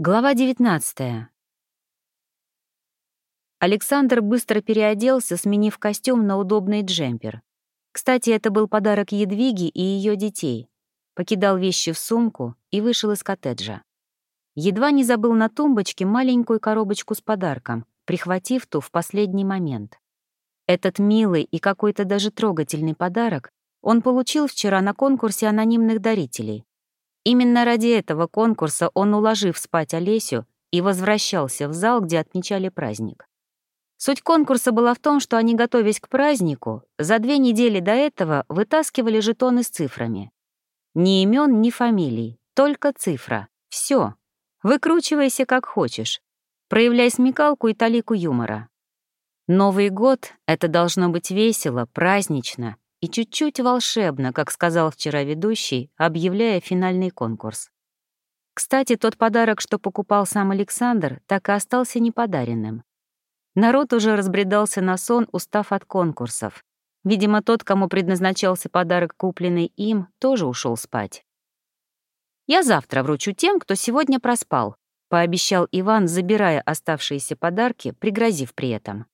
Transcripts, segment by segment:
Глава 19. Александр быстро переоделся, сменив костюм на удобный джемпер. Кстати, это был подарок Едвиге и ее детей. Покидал вещи в сумку и вышел из коттеджа. Едва не забыл на тумбочке маленькую коробочку с подарком, прихватив ту в последний момент. Этот милый и какой-то даже трогательный подарок он получил вчера на конкурсе анонимных дарителей. Именно ради этого конкурса он, уложив спать Олесю, и возвращался в зал, где отмечали праздник. Суть конкурса была в том, что они, готовясь к празднику, за две недели до этого вытаскивали жетоны с цифрами. Ни имен, ни фамилий, только цифра. Все. Выкручивайся как хочешь. Проявляй смекалку и талику юмора. Новый год — это должно быть весело, празднично, и чуть-чуть волшебно, как сказал вчера ведущий, объявляя финальный конкурс. Кстати, тот подарок, что покупал сам Александр, так и остался неподаренным. Народ уже разбредался на сон, устав от конкурсов. Видимо, тот, кому предназначался подарок, купленный им, тоже ушел спать. «Я завтра вручу тем, кто сегодня проспал», — пообещал Иван, забирая оставшиеся подарки, пригрозив при этом.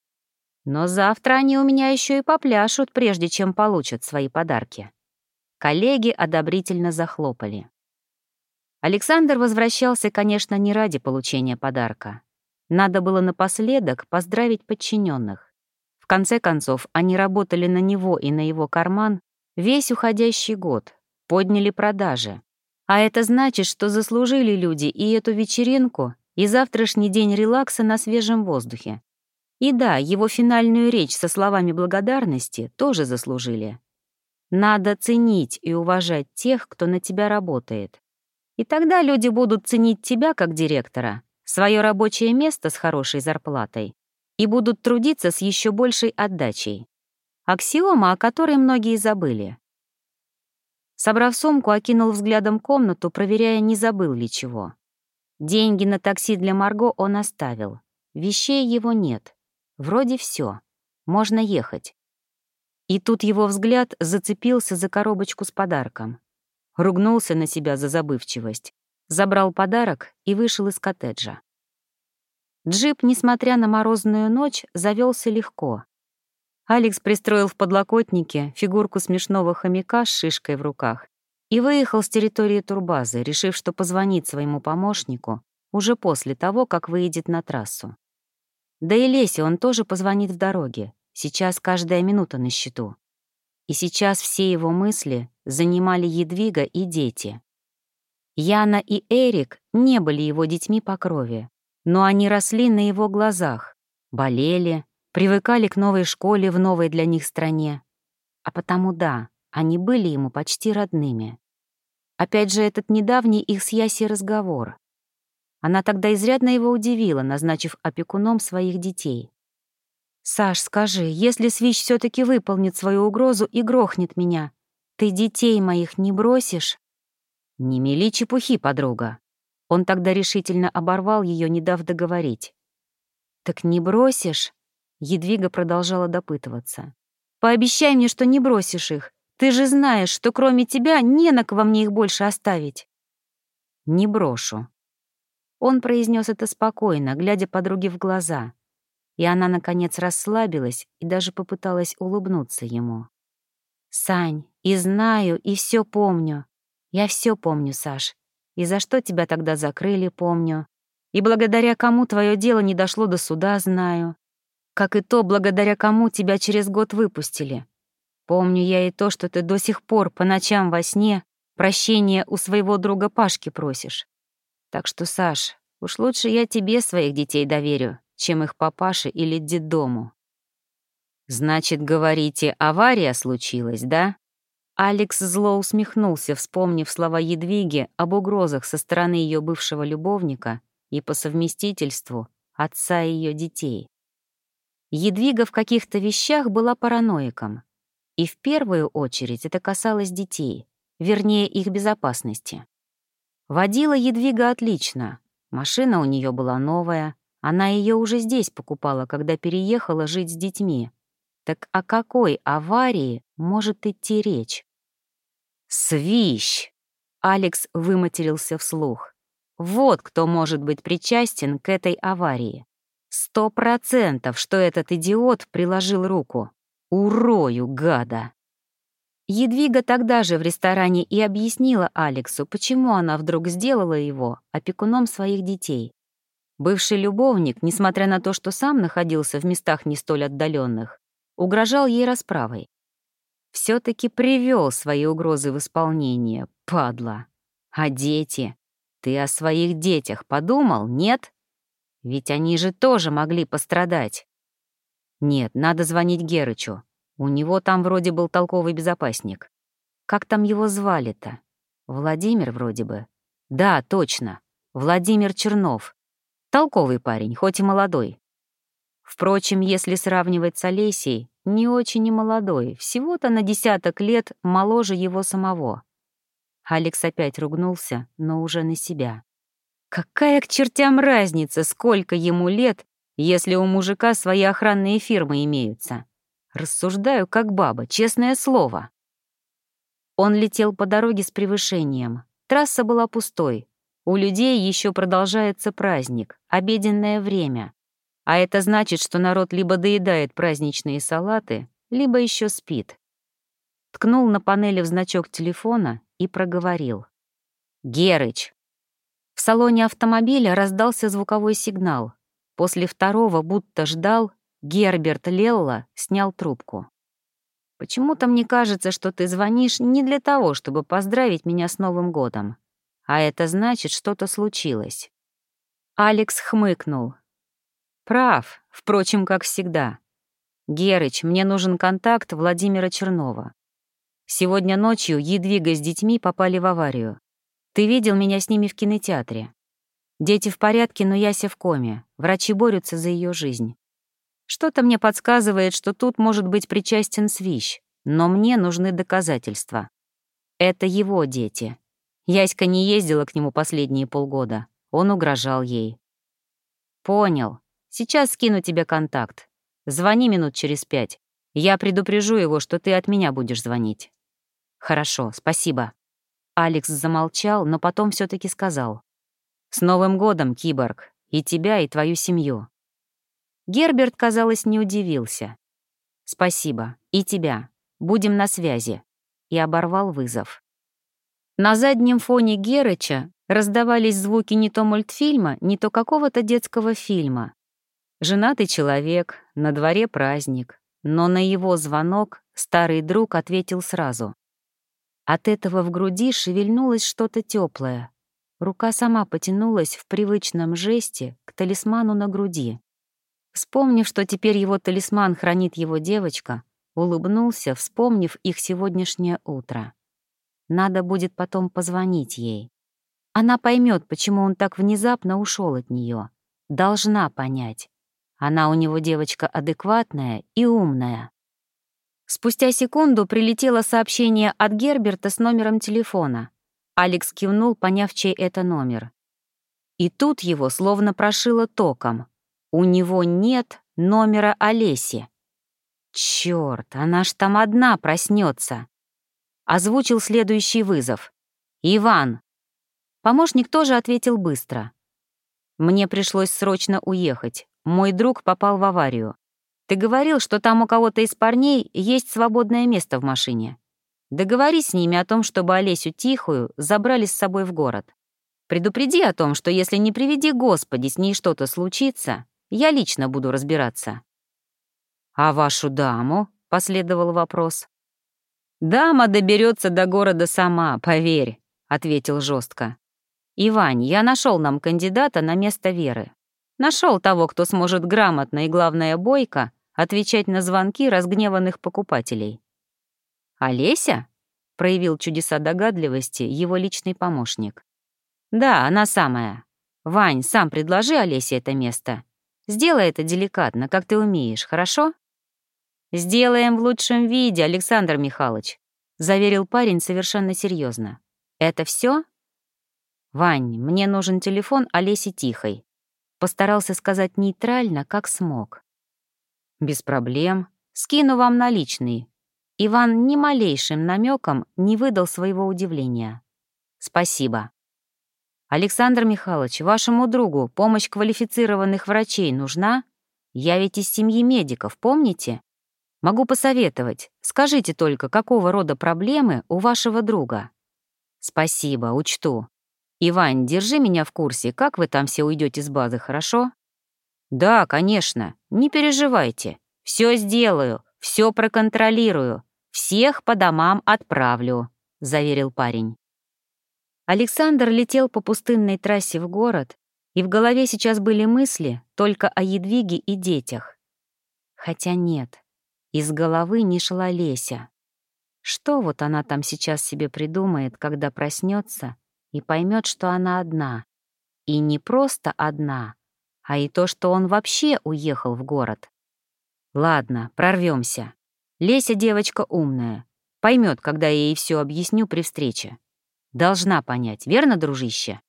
Но завтра они у меня еще и попляшут, прежде чем получат свои подарки. Коллеги одобрительно захлопали. Александр возвращался, конечно, не ради получения подарка. Надо было напоследок поздравить подчиненных. В конце концов, они работали на него и на его карман весь уходящий год, подняли продажи. А это значит, что заслужили люди и эту вечеринку, и завтрашний день релакса на свежем воздухе, и да, его финальную речь со словами благодарности тоже заслужили. Надо ценить и уважать тех, кто на тебя работает. И тогда люди будут ценить тебя как директора, свое рабочее место с хорошей зарплатой и будут трудиться с еще большей отдачей. Аксиома, о которой многие забыли. Собрав сумку, окинул взглядом комнату, проверяя, не забыл ли чего. Деньги на такси для Марго он оставил. Вещей его нет. Вроде все, можно ехать. И тут его взгляд зацепился за коробочку с подарком. Ругнулся на себя за забывчивость, забрал подарок и вышел из коттеджа. Джип, несмотря на морозную ночь, завелся легко. Алекс пристроил в подлокотнике фигурку смешного хомяка с шишкой в руках и выехал с территории турбазы, решив, что позвонит своему помощнику уже после того, как выйдет на трассу. Да и Лесе он тоже позвонит в дороге. Сейчас каждая минута на счету. И сейчас все его мысли занимали Едвига и дети. Яна и Эрик не были его детьми по крови, но они росли на его глазах, болели, привыкали к новой школе в новой для них стране. А потому да, они были ему почти родными. Опять же, этот недавний их с Яси разговор. Она тогда изрядно его удивила, назначив опекуном своих детей. «Саш, скажи, если Свич все таки выполнит свою угрозу и грохнет меня, ты детей моих не бросишь?» «Не мели чепухи, подруга». Он тогда решительно оборвал ее, не дав договорить. «Так не бросишь?» Едвига продолжала допытываться. «Пообещай мне, что не бросишь их. Ты же знаешь, что кроме тебя не на кого мне их больше оставить». «Не брошу», он произнес это спокойно, глядя подруге в глаза. И она, наконец, расслабилась и даже попыталась улыбнуться ему. «Сань, и знаю, и все помню. Я все помню, Саш. И за что тебя тогда закрыли, помню. И благодаря кому твое дело не дошло до суда, знаю. Как и то, благодаря кому тебя через год выпустили. Помню я и то, что ты до сих пор по ночам во сне прощения у своего друга Пашки просишь. Так что, Саш, уж лучше я тебе своих детей доверю, чем их папаше или дедому. Значит, говорите, авария случилась, да? Алекс зло усмехнулся, вспомнив слова Едвиги об угрозах со стороны ее бывшего любовника и по совместительству отца ее детей. Едвига в каких-то вещах была параноиком, и в первую очередь это касалось детей, вернее, их безопасности. Водила Едвига отлично. Машина у нее была новая. Она ее уже здесь покупала, когда переехала жить с детьми. Так о какой аварии может идти речь? «Свищ!» — Алекс выматерился вслух. Вот кто может быть причастен к этой аварии. Сто процентов, что этот идиот приложил руку. Урою, гада. Едвига тогда же в ресторане и объяснила Алексу, почему она вдруг сделала его опекуном своих детей. Бывший любовник, несмотря на то, что сам находился в местах не столь отдаленных, угрожал ей расправой. все таки привел свои угрозы в исполнение, падла. А дети? Ты о своих детях подумал, нет? Ведь они же тоже могли пострадать. Нет, надо звонить Герычу. У него там вроде был толковый безопасник. Как там его звали-то? Владимир вроде бы. Да, точно. Владимир Чернов. Толковый парень, хоть и молодой. Впрочем, если сравнивать с Олесей, не очень и молодой, всего-то на десяток лет моложе его самого. Алекс опять ругнулся, но уже на себя. Какая к чертям разница, сколько ему лет, если у мужика свои охранные фирмы имеются? Рассуждаю как баба, честное слово. Он летел по дороге с превышением. Трасса была пустой. У людей еще продолжается праздник, обеденное время. А это значит, что народ либо доедает праздничные салаты, либо еще спит. Ткнул на панели в значок телефона и проговорил. «Герыч!» В салоне автомобиля раздался звуковой сигнал. После второго, будто ждал, Герберт Лелла снял трубку. «Почему-то мне кажется, что ты звонишь не для того, чтобы поздравить меня с Новым годом. А это значит, что-то случилось». Алекс хмыкнул. «Прав, впрочем, как всегда. Герыч, мне нужен контакт Владимира Чернова. Сегодня ночью Едвига с детьми попали в аварию. Ты видел меня с ними в кинотеатре. Дети в порядке, но Яся в коме. Врачи борются за ее жизнь. Что-то мне подсказывает, что тут может быть причастен Свищ, но мне нужны доказательства. Это его дети. Яська не ездила к нему последние полгода. Он угрожал ей. Понял. Сейчас скину тебе контакт. Звони минут через пять. Я предупрежу его, что ты от меня будешь звонить. Хорошо, спасибо. Алекс замолчал, но потом все таки сказал. «С Новым годом, киборг! И тебя, и твою семью!» Герберт, казалось, не удивился. «Спасибо. И тебя. Будем на связи». И оборвал вызов. На заднем фоне Герыча раздавались звуки не то мультфильма, не то какого-то детского фильма. Женатый человек, на дворе праздник, но на его звонок старый друг ответил сразу. От этого в груди шевельнулось что-то теплое. Рука сама потянулась в привычном жесте к талисману на груди. Вспомнив, что теперь его талисман хранит его девочка, улыбнулся, вспомнив их сегодняшнее утро. Надо будет потом позвонить ей. Она поймет, почему он так внезапно ушел от нее. Должна понять. Она у него девочка адекватная и умная. Спустя секунду прилетело сообщение от Герберта с номером телефона. Алекс кивнул, поняв, чей это номер. И тут его словно прошило током. У него нет номера Олеси. Черт, она ж там одна проснется. Озвучил следующий вызов. «Иван». Помощник тоже ответил быстро. «Мне пришлось срочно уехать. Мой друг попал в аварию. Ты говорил, что там у кого-то из парней есть свободное место в машине. Договорись с ними о том, чтобы Олесю Тихую забрали с собой в город. Предупреди о том, что если не приведи Господи, с ней что-то случится, я лично буду разбираться». «А вашу даму?» — последовал вопрос. «Дама доберется до города сама, поверь», — ответил жестко. «Ивань, я нашел нам кандидата на место Веры. Нашел того, кто сможет грамотно и, главное, бойко отвечать на звонки разгневанных покупателей. «Олеся?» — проявил чудеса догадливости его личный помощник. «Да, она самая. Вань, сам предложи Олесе это место. Сделай это деликатно, как ты умеешь, хорошо?» «Сделаем в лучшем виде, Александр Михайлович», — заверил парень совершенно серьезно. «Это все? «Вань, мне нужен телефон Олеси Тихой. Постарался сказать нейтрально, как смог. «Без проблем. Скину вам наличный». Иван ни малейшим намеком не выдал своего удивления. «Спасибо». Александр Михайлович, вашему другу помощь квалифицированных врачей нужна? Я ведь из семьи медиков, помните? Могу посоветовать. Скажите только, какого рода проблемы у вашего друга? Спасибо, учту. Ивань, держи меня в курсе, как вы там все уйдете с базы, хорошо? Да, конечно, не переживайте. Все сделаю, все проконтролирую, всех по домам отправлю, заверил парень. Александр летел по пустынной трассе в город, и в голове сейчас были мысли только о Едвиге и детях. Хотя нет, из головы не шла Леся. Что вот она там сейчас себе придумает, когда проснется и поймет, что она одна? И не просто одна, а и то, что он вообще уехал в город. Ладно, прорвемся. Леся девочка умная, поймет, когда я ей все объясню при встрече. Должна понять, верно, дружище?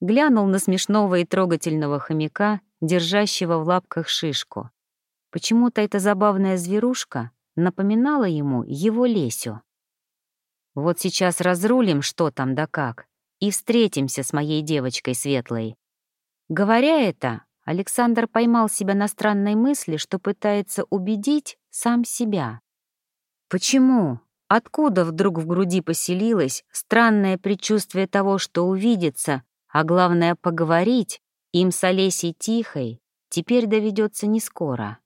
Глянул на смешного и трогательного хомяка, держащего в лапках шишку. Почему-то эта забавная зверушка напоминала ему его Лесю. Вот сейчас разрулим, что там да как, и встретимся с моей девочкой светлой. Говоря это, Александр поймал себя на странной мысли, что пытается убедить сам себя. Почему? Откуда вдруг в груди поселилось странное предчувствие того, что увидится, а главное — поговорить, им с Олесей Тихой теперь доведется не скоро.